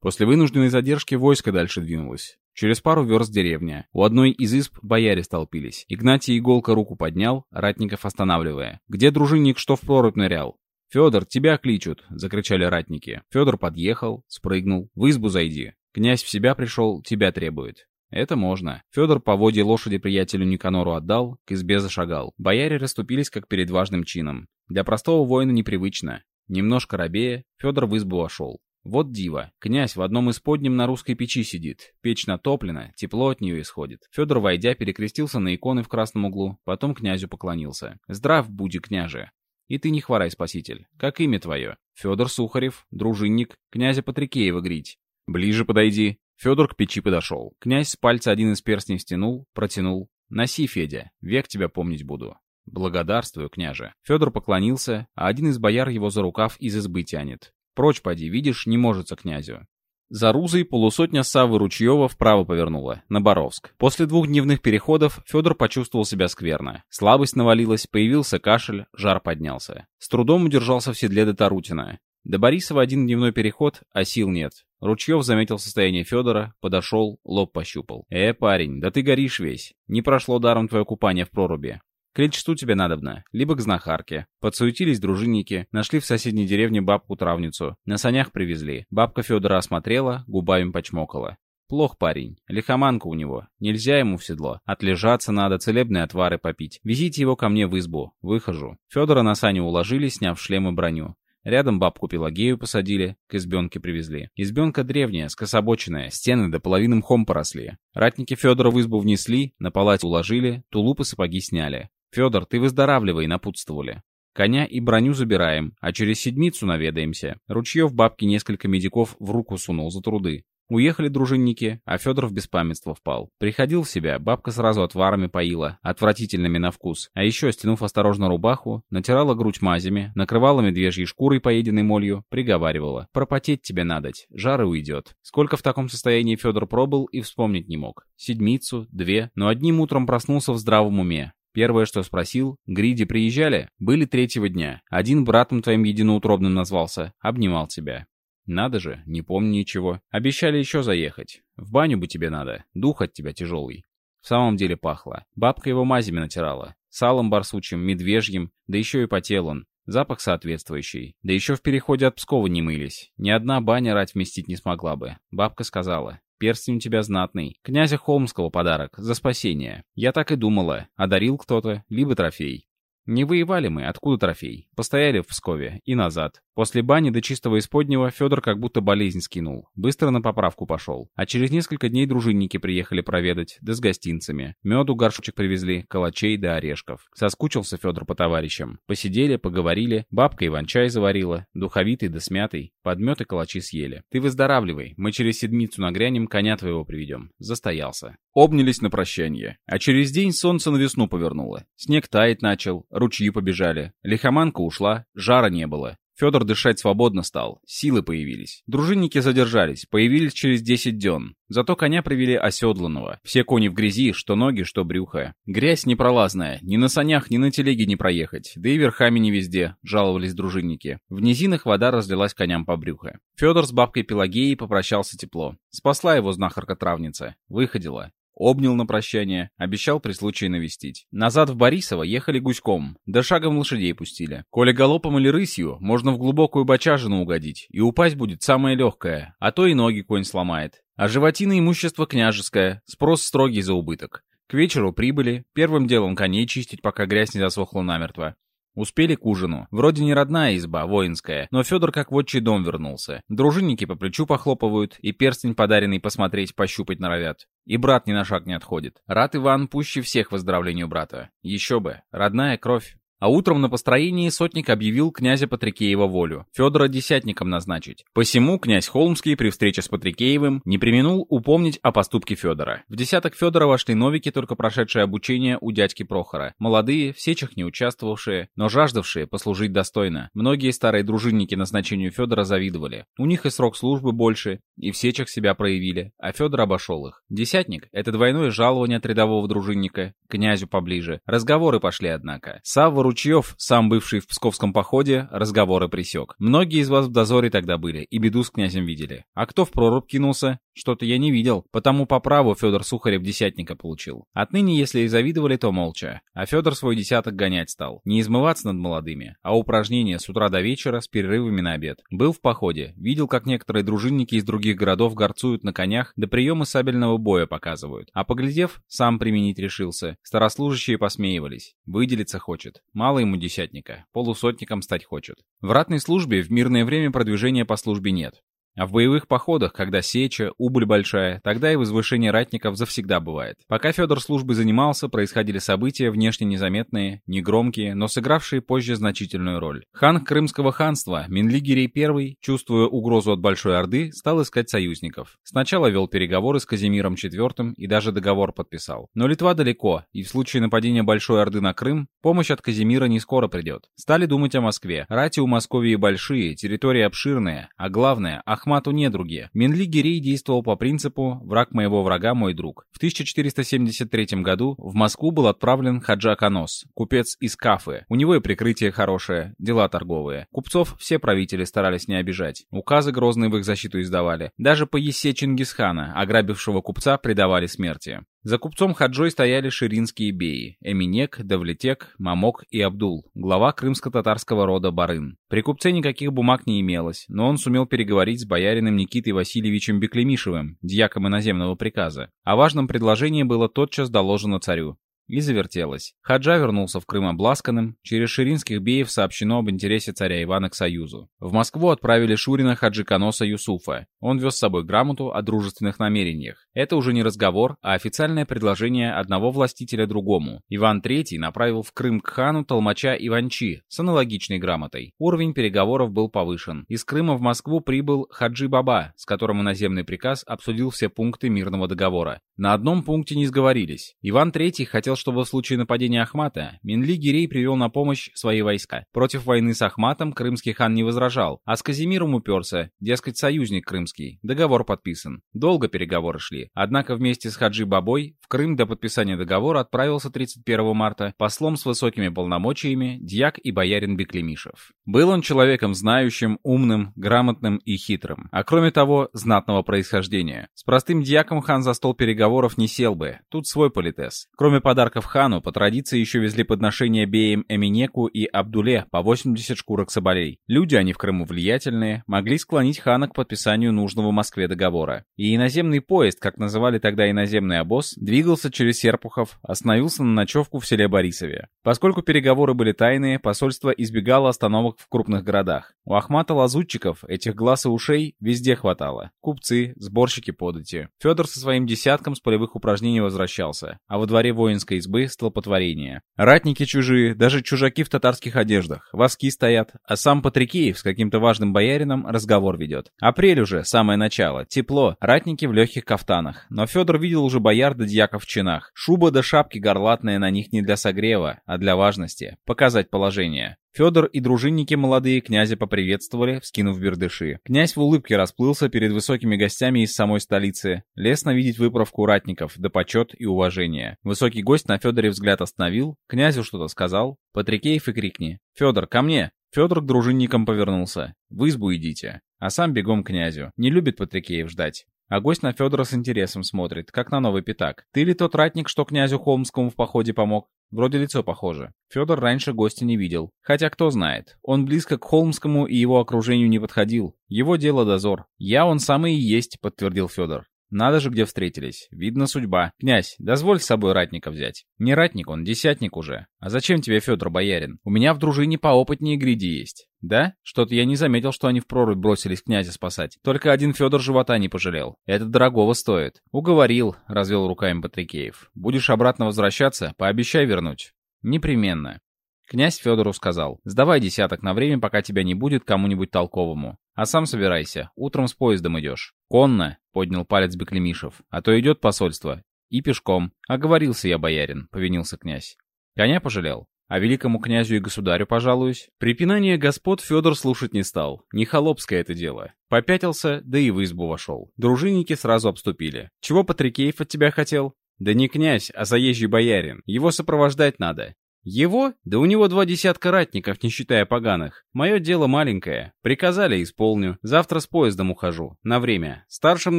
После вынужденной задержки войско дальше двинулось. Через пару верст деревня. У одной из изб бояре столпились. Игнатий Иголка руку поднял, ратников останавливая. «Где дружинник, что в прорубь нырял?» «Федор, тебя кличут!» — закричали ратники. Федор подъехал, спрыгнул. «В избу зайди. Князь в себя пришел, тебя требует». Это можно. Федор по воде лошади приятелю Никанору отдал, к избе зашагал. Бояре расступились, как перед важным чином. Для простого воина непривычно. Немножко рабея, Федор в избу вошел. Вот диво. Князь в одном из подним на русской печи сидит. Печь натоплена, тепло от нее исходит. Федор, войдя, перекрестился на иконы в красном углу, потом князю поклонился. «Здрав буди, княже!» И ты не хворай, спаситель. Как имя твое? Федор Сухарев, дружинник, князя Патрикеева грить. Ближе подойди. Федор к печи подошел. Князь с пальца один из перстней стянул, протянул. Носи, Федя, век тебя помнить буду. Благодарствую, княже. Федор поклонился, а один из бояр его за рукав из избы тянет. Прочь поди, видишь, не может за князю. За Рузой полусотня Савы Ручьева вправо повернула, на Боровск. После двух дневных переходов Федор почувствовал себя скверно. Слабость навалилась, появился кашель, жар поднялся. С трудом удержался в седле до Тарутина. До Борисова один дневной переход, а сил нет. Ручьев заметил состояние Федора, подошел, лоб пощупал. «Э, парень, да ты горишь весь. Не прошло даром твое купание в проруби. К тебе надобно, либо к знахарке. Подсуетились дружинники, нашли в соседней деревне бабку-травницу. На санях привезли. Бабка Федора осмотрела, губами почмокала. Плох парень. Лихоманка у него. Нельзя ему в седло. Отлежаться надо, целебные отвары попить. Везите его ко мне в избу. Выхожу. Федора на сани уложили, сняв шлем и броню. Рядом бабку Пелагею посадили, к избенке привезли. Избенка древняя, скособоченная, стены до половины мхом поросли. Ратники Федора в избу внесли, на палате уложили, тулуп и сапоги сняли. «Федор, ты выздоравливай», — напутствовали. Коня и броню забираем, а через седмицу наведаемся. Ручьев бабки несколько медиков в руку сунул за труды. Уехали дружинники, а Федор в беспамятство впал. Приходил в себя, бабка сразу отварами поила, отвратительными на вкус. А еще, стянув осторожно рубаху, натирала грудь мазями, накрывала медвежьей шкурой, поеденной молью, приговаривала. «Пропотеть тебе надоть, жары уйдет». Сколько в таком состоянии Федор пробыл и вспомнить не мог. Седмицу, две, но одним утром проснулся в здравом уме. Первое, что спросил, Гриди приезжали? Были третьего дня. Один братом твоим единоутробным назвался, обнимал тебя. Надо же, не помню ничего. Обещали еще заехать. В баню бы тебе надо, дух от тебя тяжелый. В самом деле пахло. Бабка его мазями натирала. Салом барсучим, медвежьим, да еще и потел он. Запах соответствующий. Да еще в переходе от Пскова не мылись. Ни одна баня рать вместить не смогла бы. Бабка сказала. Перстень у тебя знатный. Князя Холмского подарок. За спасение. Я так и думала. Одарил кто-то, либо трофей. Не воевали мы, откуда трофей? Постояли в Пскове и назад. После бани до чистого исподнего Федор как будто болезнь скинул. Быстро на поправку пошел. А через несколько дней дружинники приехали проведать, да с гостинцами. Меду горшочек привезли, калачей да орешков. Соскучился Федор по товарищам. Посидели, поговорили, бабка Иван-чай заварила, духовитый да смятый. Подмет и калачи съели. Ты выздоравливай, мы через седмицу нагрянем, коня твоего приведем. Застоялся. Обнялись на прощание. А через день солнце на весну повернуло. Снег таять начал, ручьи побежали. Лихоманка ушла, жара не было. Федор дышать свободно стал, силы появились. Дружинники задержались, появились через 10 дён. Зато коня привели оседланного. Все кони в грязи, что ноги, что брюхо. Грязь непролазная, ни на санях, ни на телеге не проехать, да и верхами не везде, жаловались дружинники. В низинах вода разлилась коням по брюхо. Федор с бабкой Пелагеей попрощался тепло. Спасла его знахарка-травница. Выходила. Обнял на прощание, обещал при случае навестить. Назад в Борисово ехали гуськом, да шагом лошадей пустили. Коли галопом или рысью, можно в глубокую бочажину угодить, и упасть будет самое легкое, а то и ноги конь сломает. А животина имущество княжеское, спрос строгий за убыток. К вечеру прибыли, первым делом коней чистить, пока грязь не засохла намертво. Успели к ужину. Вроде не родная изба, воинская, но Федор как в отчий дом вернулся. Дружинники по плечу похлопывают, и перстень подаренный посмотреть, пощупать норовят. И брат ни на шаг не отходит. Рад Иван пуще всех выздоровлению брата. Еще бы, родная кровь. А утром на построении сотник объявил князя Патрикеева волю, Федора десятником назначить. Посему князь Холмский при встрече с Патрикеевым не применул упомнить о поступке Федора. В десяток Федора вошли новики, только прошедшие обучение у дядьки Прохора. Молодые, в сечах не участвовавшие, но жаждавшие послужить достойно. Многие старые дружинники назначению Федора завидовали. У них и срок службы больше, и в сечах себя проявили, а Федор обошел их. Десятник — это двойное жалование от рядового дружинника, князю поближе. Разговоры пошли, однако. Савва Ручьев, сам бывший в Псковском походе, разговоры присек. Многие из вас в дозоре тогда были и беду с князем видели. А кто в прорубь кинулся? Что-то я не видел, потому по праву Федор Сухарев десятника получил. Отныне, если и завидовали, то молча. А Федор свой десяток гонять стал. Не измываться над молодыми, а упражнения с утра до вечера с перерывами на обед. Был в походе, видел, как некоторые дружинники из других городов горцуют на конях, да приемы сабельного боя показывают. А поглядев, сам применить решился. Старослужащие посмеивались. Выделиться хочет. Мало ему десятника, полусотником стать хочет. В ратной службе в мирное время продвижения по службе нет. А в боевых походах, когда сеча, убыль большая, тогда и возвышение ратников завсегда бывает. Пока Федор службой занимался, происходили события, внешне незаметные, негромкие, но сыгравшие позже значительную роль. Хан Крымского ханства, Минлигерей I, чувствуя угрозу от Большой Орды, стал искать союзников. Сначала вел переговоры с Казимиром IV и даже договор подписал. Но Литва далеко, и в случае нападения Большой Орды на Крым, помощь от Казимира не скоро придет. Стали думать о Москве. Рати у Московии большие, территория обширная, а главное, Ахмату недруги. Минли Гирей действовал по принципу «враг моего врага – мой друг». В 1473 году в Москву был отправлен Хаджа Канос, купец из Кафы. У него и прикрытие хорошее, дела торговые. Купцов все правители старались не обижать. Указы грозные в их защиту издавали. Даже по есе Чингисхана, ограбившего купца, предавали смерти. За купцом Хаджой стояли ширинские беи – Эминек, Давлетек, Мамок и Абдул, глава крымско-татарского рода Барын. При купце никаких бумаг не имелось, но он сумел переговорить с боярином Никитой Васильевичем Беклемишевым, дьяком иноземного приказа. О важном предложении было тотчас доложено царю и завертелось. Хаджа вернулся в Крым обласканным, через ширинских беев сообщено об интересе царя Ивана к союзу. В Москву отправили Шурина Хаджиканоса Юсуфа. Он вез с собой грамоту о дружественных намерениях. Это уже не разговор, а официальное предложение одного властителя другому. Иван III направил в Крым к хану толмача Иванчи с аналогичной грамотой. Уровень переговоров был повышен. Из Крыма в Москву прибыл Хаджи Баба, с которым иноземный приказ обсудил все пункты мирного договора. На одном пункте не сговорились. Иван III хотел, чтобы в случае нападения Ахмата Минли Гирей привел на помощь свои войска. Против войны с Ахматом крымский хан не возражал, а с Казимиром уперся, дескать, союзник крымский. Договор подписан. Долго переговоры шли. Однако вместе с Хаджи Бабой в Крым до подписания договора отправился 31 марта послом с высокими полномочиями дьяк и боярин Беклемишев. Был он человеком знающим, умным, грамотным и хитрым, а кроме того, знатного происхождения. С простым дьяком хан за стол переговоров не сел бы. Тут свой политес. Кроме подарков хану, по традиции еще везли подношения беям Эминеку и Абдуле по 80 шкурок соболей. Люди, они в Крыму влиятельные, могли склонить хана к подписанию нужного Москве договора. И иноземный поезд, как называли тогда иноземный обоз, двигался через Серпухов, остановился на ночевку в селе Борисове. Поскольку переговоры были тайные, посольство избегало остановок в крупных городах. У Ахмата лазутчиков, этих глаз и ушей, везде хватало. Купцы, сборщики подати. Федор со своим десятком с полевых упражнений возвращался, а во дворе воинской избы столпотворение. Ратники чужие, даже чужаки в татарских одеждах, воски стоят, а сам Патрикеев с каким-то важным боярином разговор ведет. Апрель уже, самое начало, тепло, ратники в легких кафтанах, но Федор видел уже бояр да дьяков в чинах. Шуба да шапки горлатные на них не для согрева, а для важности, показать положение. Федор и дружинники молодые князя поприветствовали, вскинув бердыши. Князь в улыбке расплылся перед высокими гостями из самой столицы. Лестно видеть выправку ратников, да почет и уважение. Высокий гость на Федоре взгляд остановил, князю что-то сказал. Патрикеев и крикни. «Федор, ко мне!» Федор к дружинникам повернулся. «В избу идите». А сам бегом к князю. Не любит Патрикеев ждать. А гость на Федора с интересом смотрит, как на новый пятак. «Ты ли тот ратник, что князю Холмскому в походе помог?» Вроде лицо похоже. Федор раньше гостя не видел. Хотя кто знает. Он близко к Холмскому и его окружению не подходил. Его дело дозор. «Я он самый и есть», — подтвердил Федор. Надо же, где встретились. Видно, судьба. Князь, дозволь с собой ратника взять. Не ратник он, десятник уже. А зачем тебе Федор Боярин? У меня в дружине поопытнее гриди есть. Да? Что-то я не заметил, что они в прорубь бросились князя спасать. Только один Федор живота не пожалел. Это дорогого стоит. Уговорил, развел руками Патрикеев. Будешь обратно возвращаться, пообещай вернуть. Непременно. Князь Федору сказал, «Сдавай десяток на время, пока тебя не будет кому-нибудь толковому. А сам собирайся, утром с поездом идешь». «Конно», — поднял палец Беклемишев, «а то идет посольство». «И пешком». «Оговорился я, боярин», — повинился князь. «Коня пожалел?» А великому князю и государю пожалуюсь. Припинание господ Федор слушать не стал. Не холопское это дело. Попятился, да и в избу вошел. Дружинники сразу обступили. «Чего Патрикеев от тебя хотел?» «Да не князь, а заезжий боярин. Его сопровождать надо. Его? Да у него два десятка ратников, не считая поганых. Мое дело маленькое. Приказали, исполню. Завтра с поездом ухожу. На время. Старшим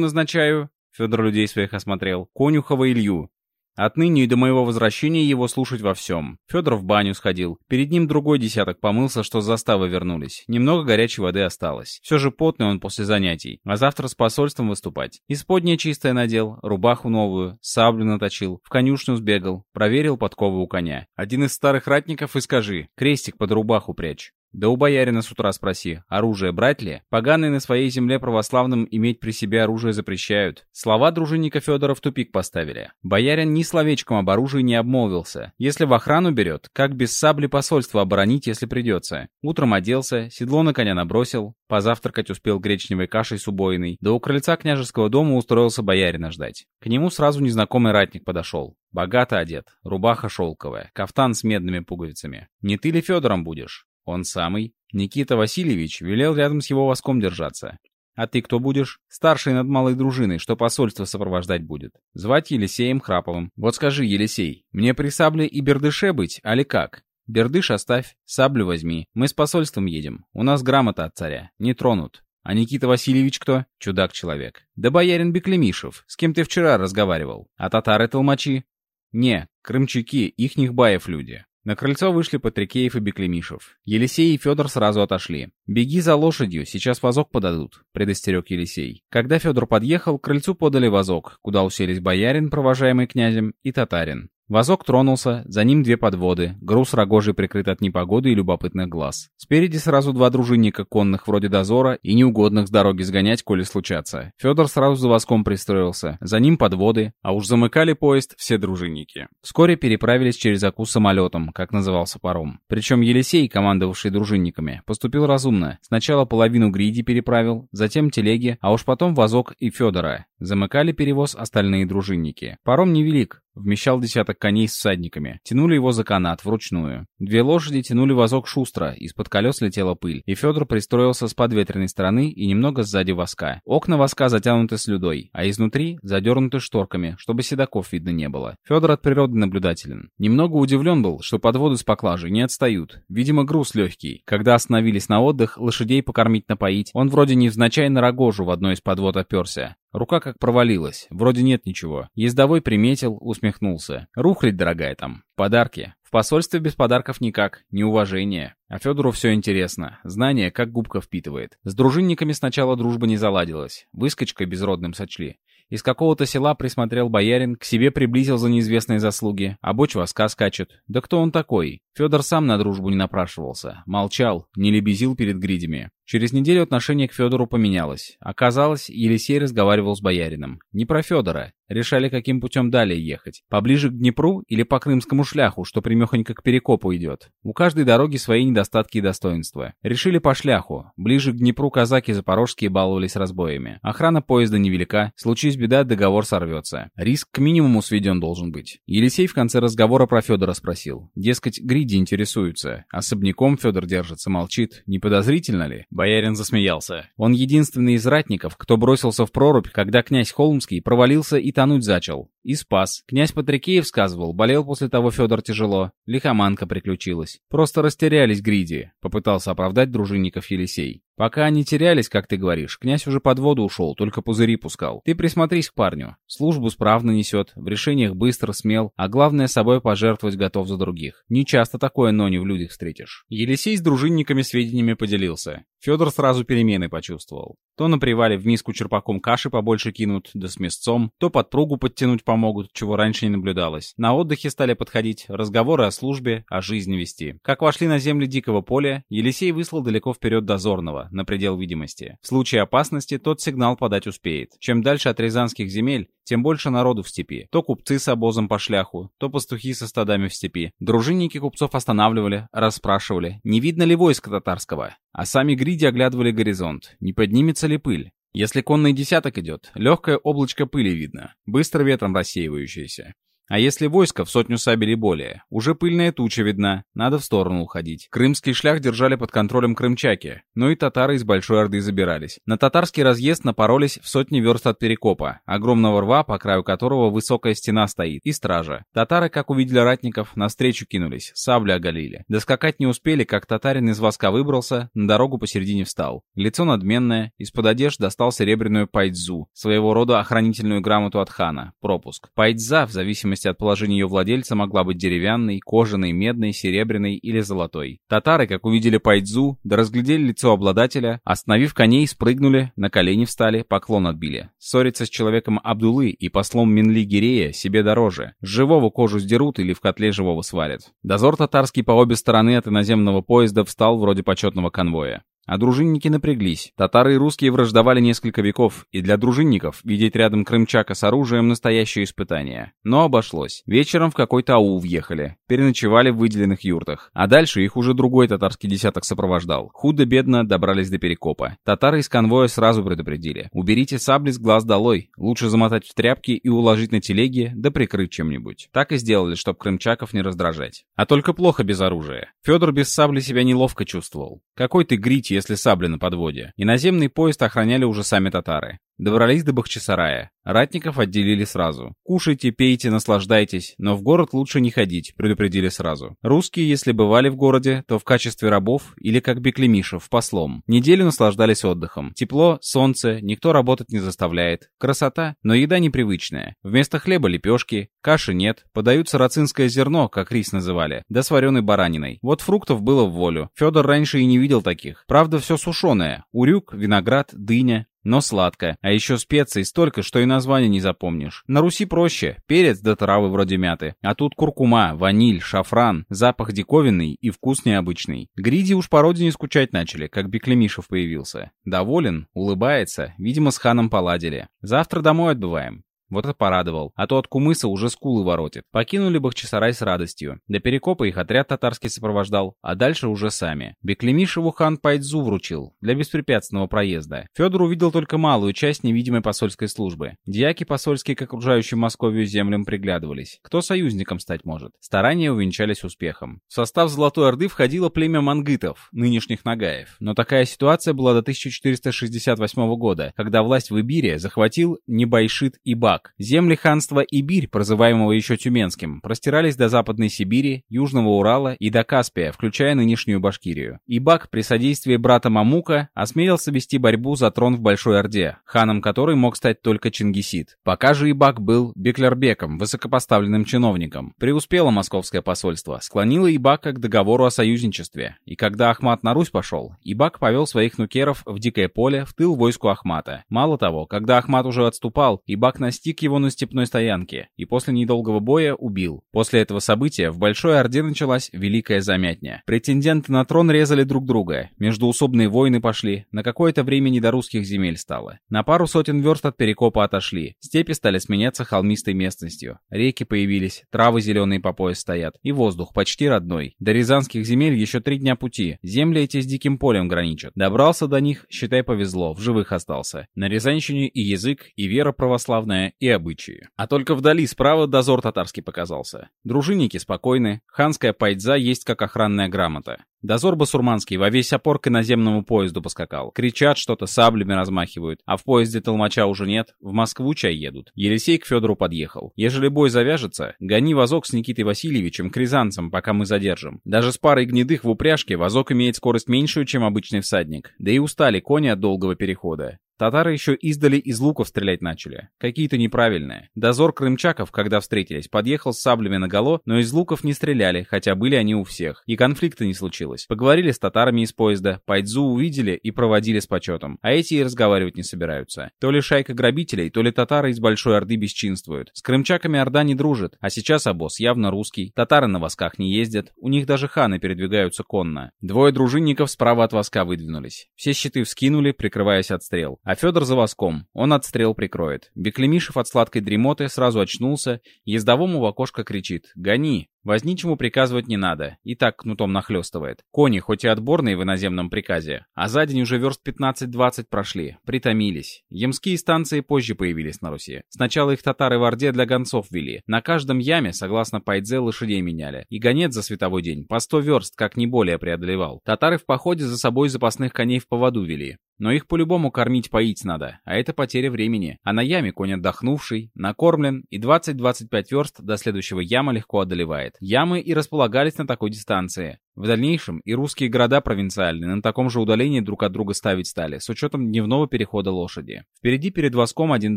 назначаю. Федор людей своих осмотрел. Конюхова Илью. Отныне и до моего возвращения его слушать во всем. Федор в баню сходил. Перед ним другой десяток помылся, что с заставы вернулись. Немного горячей воды осталось. Все же потный он после занятий. А завтра с посольством выступать. Исподнее чистое надел, рубаху новую, саблю наточил, в конюшню сбегал, проверил подковы у коня. Один из старых ратников и скажи, крестик под рубаху прячь. Да у боярина с утра спроси, оружие брать ли? Поганые на своей земле православным иметь при себе оружие запрещают. Слова дружинника Федора в тупик поставили. Боярин ни словечком об оружии не обмолвился. Если в охрану берет, как без сабли посольство оборонить, если придется? Утром оделся, седло на коня набросил, позавтракать успел гречневой кашей с убойной, да у крыльца княжеского дома устроился боярина ждать. К нему сразу незнакомый ратник подошел. Богато одет, рубаха шелковая, кафтан с медными пуговицами. Не ты ли Федором будешь? Он самый. Никита Васильевич велел рядом с его воском держаться. А ты кто будешь? Старший над малой дружиной, что посольство сопровождать будет. Звать Елисеем Храповым. Вот скажи, Елисей, мне при сабле и бердыше быть, али как? Бердыш оставь, саблю возьми. Мы с посольством едем. У нас грамота от царя. Не тронут. А Никита Васильевич кто? Чудак-человек. Да боярин Беклемишев. С кем ты вчера разговаривал? А татары-толмачи? Не, крымчаки, ихних баев люди. На крыльцо вышли Патрикеев и Беклемишев. Елисей и Федор сразу отошли. «Беги за лошадью, сейчас вазок подадут», — предостерег Елисей. Когда Федор подъехал, к крыльцу подали вазок, куда уселись боярин, провожаемый князем, и татарин. Вазок тронулся, за ним две подводы, груз рогожий прикрыт от непогоды и любопытных глаз. Спереди сразу два дружинника конных вроде дозора и неугодных с дороги сгонять, коли случатся. Федор сразу за воском пристроился, за ним подводы, а уж замыкали поезд все дружинники. Вскоре переправились через Аку самолетом, как назывался паром. Причем Елисей, командовавший дружинниками, поступил разумно. Сначала половину гриди переправил, затем телеги, а уж потом вазок и Федора. Замыкали перевоз остальные дружинники. Паром невелик, вмещал десяток коней с всадниками. Тянули его за канат, вручную. Две лошади тянули вазок шустро, из-под колес летела пыль, и Федор пристроился с подветренной стороны и немного сзади воска. Окна воска затянуты слюдой, а изнутри задернуты шторками, чтобы седаков видно не было. Федор от природы наблюдателен. Немного удивлен был, что подводы с поклажей не отстают. Видимо, груз легкий. Когда остановились на отдых, лошадей покормить напоить, он вроде невзначай на рогожу в одной из подвод оперся. Рука как провалилась, вроде нет ничего. Ездовой приметил, усмехнулся. Рухлядь дорогая там. Подарки. В посольстве без подарков никак, неуважение. А Федору все интересно. Знание, как губка впитывает. С дружинниками сначала дружба не заладилась. Выскочкой безродным сочли. Из какого-то села присмотрел боярин, к себе приблизил за неизвестные заслуги, а боч воска скачет. Да кто он такой? Федор сам на дружбу не напрашивался. Молчал, не лебезил перед гридями. Через неделю отношение к Федору поменялось. Оказалось, Елисей разговаривал с боярином. Не про Федора. Решали, каким путем далее ехать. Поближе к Днепру или по крымскому шляху, что примехонько к Перекопу идет. У каждой дороги свои недостатки и достоинства. Решили по шляху. Ближе к Днепру казаки запорожские баловались разбоями. Охрана поезда невелика. Случись беда, договор сорвется. Риск к минимуму сведен должен быть. Елисей в конце разговора про Федора спросил. Дескать, Гриди интересуются. Особняком Федор держится, молчит. Не подозрительно ли? Боярин засмеялся. Он единственный из ратников, кто бросился в прорубь, когда князь Холмский провалился и тонуть зачал. И спас. Князь Патрикеев сказывал, болел после того Федор тяжело. Лихоманка приключилась. Просто растерялись гриди, попытался оправдать дружинников Елисей. Пока они терялись, как ты говоришь, князь уже под воду ушел, только пузыри пускал. Ты присмотрись к парню. Службу справно несет, в решениях быстро, смел, а главное, собой пожертвовать готов за других. Не часто такое но не в людях встретишь. Елисей с дружинниками сведениями поделился. Федор сразу перемены почувствовал. То на привале в миску черпаком каши побольше кинут, да с мясцом, то подпругу подтянуть помогут, чего раньше не наблюдалось. На отдыхе стали подходить, разговоры о службе, о жизни вести. Как вошли на земли дикого поля, Елисей выслал далеко вперед дозорного, на предел видимости. В случае опасности тот сигнал подать успеет. Чем дальше от рязанских земель, тем больше народу в степи. То купцы с обозом по шляху, то пастухи со стадами в степи. Дружинники купцов останавливали, расспрашивали, не видно ли войска татарского. А сами гриди оглядывали горизонт, не поднимется ли пыль. Если конный десяток идет, легкое облачко пыли видно, быстро ветром рассеивающееся. А если войско в сотню сабель и более, уже пыльная туча видна, надо в сторону уходить. Крымский шлях держали под контролем крымчаки, но и татары из Большой Орды забирались. На татарский разъезд напоролись в сотни верст от Перекопа, огромного рва, по краю которого высокая стена стоит, и стража. Татары, как увидели ратников, навстречу кинулись, сабли оголили. Доскакать не успели, как татарин из воска выбрался, на дорогу посередине встал. Лицо надменное, из-под одежд достал серебряную пайдзу, своего рода охранительную грамоту от хана, пропуск. Пайдза, в зависимости зависимости от положения ее владельца, могла быть деревянной, кожаной, медной, серебряной или золотой. Татары, как увидели Пайдзу, да разглядели лицо обладателя, остановив коней, спрыгнули, на колени встали, поклон отбили. Ссориться с человеком Абдулы и послом Минли Гирея себе дороже. Живого кожу сдерут или в котле живого сварят. Дозор татарский по обе стороны от иноземного поезда встал вроде почетного конвоя. А дружинники напряглись. Татары и русские враждовали несколько веков, и для дружинников видеть рядом крымчака с оружием настоящее испытание. Но обошлось. Вечером в какой-то аул въехали. Переночевали в выделенных юртах. А дальше их уже другой татарский десяток сопровождал. Худо-бедно добрались до Перекопа. Татары из конвоя сразу предупредили. Уберите сабли с глаз долой. Лучше замотать в тряпки и уложить на телеге, да прикрыть чем-нибудь. Так и сделали, чтоб крымчаков не раздражать. А только плохо без оружия. Федор без сабли себя неловко чувствовал. Какой ты грить, если сабли на подводе. Иноземный поезд охраняли уже сами татары. Добрались до Бахчисарая. Ратников отделили сразу. Кушайте, пейте, наслаждайтесь, но в город лучше не ходить, предупредили сразу. Русские, если бывали в городе, то в качестве рабов или как Беклемишев, послом. Неделю наслаждались отдыхом. Тепло, солнце, никто работать не заставляет. Красота, но еда непривычная. Вместо хлеба лепешки, каши нет, подают сарацинское зерно, как рис называли, да с вареной бараниной. Вот фруктов было в волю. Федор раньше и не видел таких. Правда, все сушеное. Урюк, виноград, дыня. Но сладко, а еще специй столько, что и название не запомнишь. На Руси проще, перец да травы вроде мяты. А тут куркума, ваниль, шафран, запах диковинный и вкус необычный. Гриди уж по родине скучать начали, как Беклемишев появился. Доволен, улыбается, видимо с ханом поладили. Завтра домой отбываем. Вот это порадовал, а то от кумыса уже скулы воротит. Покинули Бахчисарай с радостью. До Перекопа их отряд татарский сопровождал, а дальше уже сами. Беклемишеву хан Пайдзу вручил, для беспрепятственного проезда. Федор увидел только малую часть невидимой посольской службы. Дьяки посольские к окружающим Московию землям приглядывались. Кто союзником стать может? Старания увенчались успехом. В состав Золотой Орды входило племя мангытов, нынешних нагаев. Но такая ситуация была до 1468 года, когда власть в Ибире захватил Небайшит и Ба Кулак. Земли ханства Ибирь, прозываемого еще Тюменским, простирались до Западной Сибири, Южного Урала и до Каспия, включая нынешнюю Башкирию. Ибак при содействии брата Мамука осмелился вести борьбу за трон в Большой Орде, ханом которой мог стать только Чингисид. Пока же Ибак был Беклербеком, высокопоставленным чиновником. Преуспело московское посольство, склонило Ибака к договору о союзничестве. И когда Ахмат на Русь пошел, Ибак повел своих нукеров в дикое поле в тыл войску Ахмата. Мало того, когда Ахмат уже отступал, Ибак настиг настиг его на степной стоянке и после недолгого боя убил. После этого события в Большой Орде началась Великая Замятня. Претенденты на трон резали друг друга, междуусобные войны пошли, на какое-то время не до русских земель стало. На пару сотен верст от Перекопа отошли, степи стали сменяться холмистой местностью, реки появились, травы зеленые по пояс стоят, и воздух почти родной. До рязанских земель еще три дня пути, земли эти с диким полем граничат. Добрался до них, считай повезло, в живых остался. На Рязанщине и язык, и вера православная, и обычаи. А только вдали справа дозор татарский показался. Дружинники спокойны, ханская пайдза есть как охранная грамота. Дозор басурманский во весь опор к иноземному поезду поскакал. Кричат что-то, саблями размахивают. А в поезде толмача уже нет, в Москву чай едут. Елисей к Федору подъехал. Ежели бой завяжется, гони вазок с Никитой Васильевичем к Рязанцам, пока мы задержим. Даже с парой гнедых в упряжке вазок имеет скорость меньшую, чем обычный всадник. Да и устали кони от долгого перехода. Татары еще издали из луков стрелять начали. Какие-то неправильные. Дозор крымчаков, когда встретились, подъехал с саблями наголо, но из луков не стреляли, хотя были они у всех. И конфликта не случилось. Поговорили с татарами из поезда, Пайдзу увидели и проводили с почетом. А эти и разговаривать не собираются. То ли шайка грабителей, то ли татары из Большой Орды бесчинствуют. С крымчаками Орда не дружит, а сейчас обоз явно русский. Татары на восках не ездят, у них даже ханы передвигаются конно. Двое дружинников справа от воска выдвинулись. Все щиты вскинули, прикрываясь от стрел. А Федор за воском. Он отстрел прикроет. Беклемишев от сладкой дремоты сразу очнулся. Ездовому в окошко кричит «Гони!». Возничему приказывать не надо, и так кнутом нахлестывает. Кони, хоть и отборные в иноземном приказе, а за день уже верст 15-20 прошли, притомились. Ямские станции позже появились на Руси. Сначала их татары в Орде для гонцов вели. На каждом яме, согласно Пайдзе, лошадей меняли. И гонец за световой день по 100 верст, как не более, преодолевал. Татары в походе за собой запасных коней в поводу вели. Но их по-любому кормить, поить надо, а это потеря времени. А на яме конь отдохнувший, накормлен, и 20-25 верст до следующего яма легко одолевает. Ямы и располагались на такой дистанции. В дальнейшем и русские города провинциальные на таком же удалении друг от друга ставить стали, с учетом дневного перехода лошади. Впереди перед воском один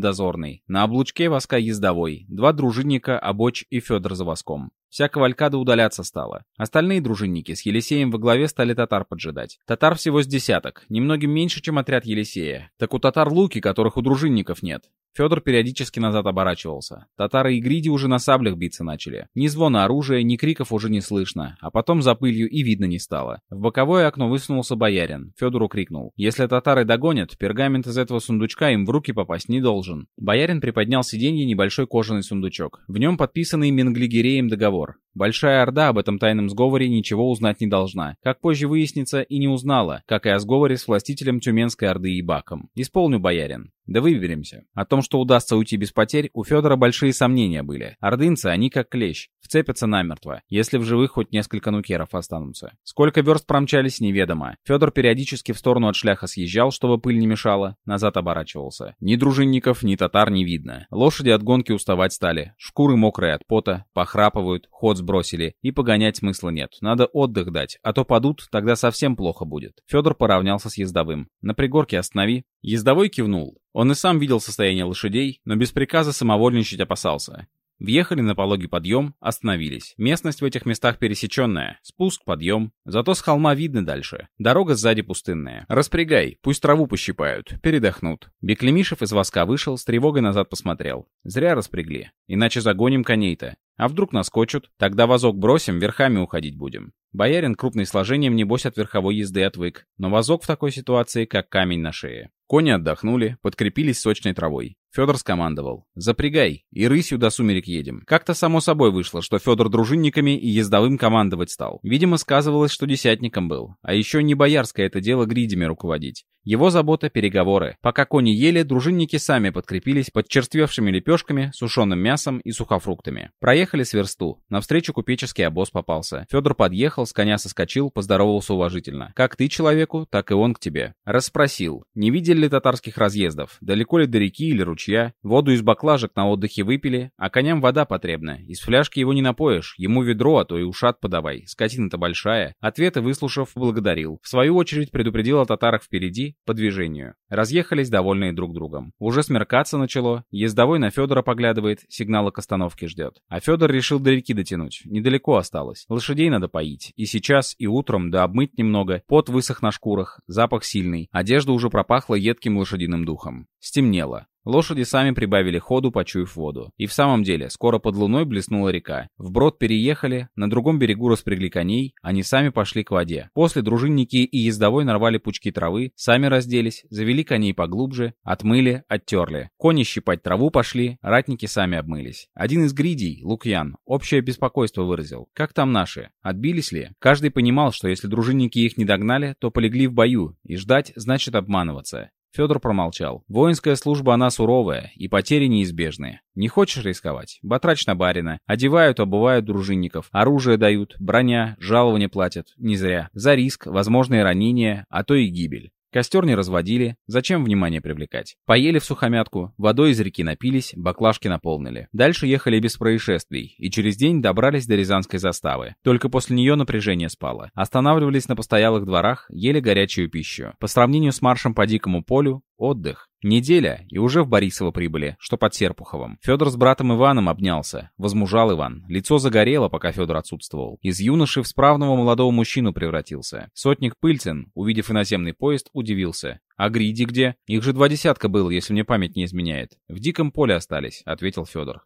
дозорный, на облучке воска ездовой, два дружинника, обоч и Федор за воском. Вся кавалькада удаляться стала. Остальные дружинники с Елисеем во главе стали татар поджидать. Татар всего с десяток, немногим меньше, чем отряд Елисея. Так у татар луки, которых у дружинников нет. Федор периодически назад оборачивался. Татары и гриди уже на саблях биться начали. Ни звона оружия, ни криков уже не слышно, а потом за пылью и видно не стало. В боковое окно высунулся боярин. Федору крикнул. Если татары догонят, пергамент из этого сундучка им в руки попасть не должен. Боярин приподнял сиденье небольшой кожаный сундучок. В нем подписанный Менглигереем договор. Большая Орда об этом тайном сговоре ничего узнать не должна. Как позже выяснится, и не узнала, как и о сговоре с властителем Тюменской Орды и Баком. Исполню, боярин. Да выберемся. О том, что удастся уйти без потерь, у Федора большие сомнения были. Ордынцы, они как клещ. Вцепятся намертво, если в живых хоть несколько нукеров останутся. Сколько верст промчались, неведомо. Федор периодически в сторону от шляха съезжал, чтобы пыль не мешала, назад оборачивался. Ни дружинников, ни татар не видно. Лошади от гонки уставать стали. Шкуры мокрые от пота, похрапывают, ход сбросили. И погонять смысла нет. Надо отдых дать, а то падут, тогда совсем плохо будет. Федор поравнялся с ездовым. На пригорке останови. Ездовой кивнул. Он и сам видел состояние лошадей, но без приказа самовольничать опасался. Въехали на пологий подъем, остановились. Местность в этих местах пересеченная. Спуск, подъем. Зато с холма видно дальше. Дорога сзади пустынная. Распрягай, пусть траву пощипают. Передохнут. Беклемишев из воска вышел, с тревогой назад посмотрел. Зря распрягли. Иначе загоним коней-то. А вдруг наскочут? Тогда вазок бросим, верхами уходить будем. Боярин крупный сложением, небось, от верховой езды отвык. Но вазок в такой ситуации, как камень на шее. Кони отдохнули, подкрепились сочной травой. Федор скомандовал. «Запрягай, и рысью до сумерек едем». Как-то само собой вышло, что Федор дружинниками и ездовым командовать стал. Видимо, сказывалось, что десятником был. А еще не боярское это дело гридями руководить. Его забота — переговоры. Пока кони ели, дружинники сами подкрепились подчерствевшими лепешками, сушеным мясом и сухофруктами. Проехали с версту. Навстречу купеческий обоз попался. Федор подъехал, с коня соскочил, поздоровался уважительно. Как ты человеку, так и он к тебе. Расспросил, не видели ли татарских разъездов, далеко ли до реки или ручья. Воду из баклажек на отдыхе выпили, а коням вода потребна. Из фляжки его не напоишь, ему ведро, а то и ушат подавай. Скотина-то большая. Ответы выслушав, благодарил. В свою очередь предупредил о татарах впереди, по движению. Разъехались, довольные друг другом. Уже смеркаться начало, ездовой на Федора поглядывает, сигнала к остановке ждет. А Федор решил до реки дотянуть, недалеко осталось. Лошадей надо поить. И сейчас, и утром, да обмыть немного, пот высох на шкурах, запах сильный, одежда уже пропахла едким лошадиным духом. Стемнело. Лошади сами прибавили ходу, почуяв воду. И в самом деле, скоро под луной блеснула река. Вброд переехали, на другом берегу распрягли коней, они сами пошли к воде. После дружинники и ездовой нарвали пучки травы, сами разделись, завели коней поглубже, отмыли, оттерли. Кони щипать траву пошли, ратники сами обмылись. Один из гридей, Лукьян, общее беспокойство выразил. Как там наши? Отбились ли? Каждый понимал, что если дружинники их не догнали, то полегли в бою, и ждать значит обманываться. Федор промолчал. Воинская служба она суровая, и потери неизбежные. Не хочешь рисковать? Батрач на барина. Одевают, обувают дружинников. Оружие дают, броня, жалования платят. Не зря. За риск, возможные ранения, а то и гибель. Костер не разводили, зачем внимание привлекать? Поели в сухомятку, водой из реки напились, баклажки наполнили. Дальше ехали без происшествий, и через день добрались до Рязанской заставы. Только после нее напряжение спало. Останавливались на постоялых дворах, ели горячую пищу. По сравнению с маршем по дикому полю, отдых. Неделя, и уже в Борисово прибыли, что под Серпуховым. Федор с братом Иваном обнялся. Возмужал Иван. Лицо загорело, пока Федор отсутствовал. Из юноши в справного молодого мужчину превратился. Сотник Пыльцин, увидев иноземный поезд, удивился. «А Гриди где? Их же два десятка было, если мне память не изменяет. В диком поле остались», — ответил Федор.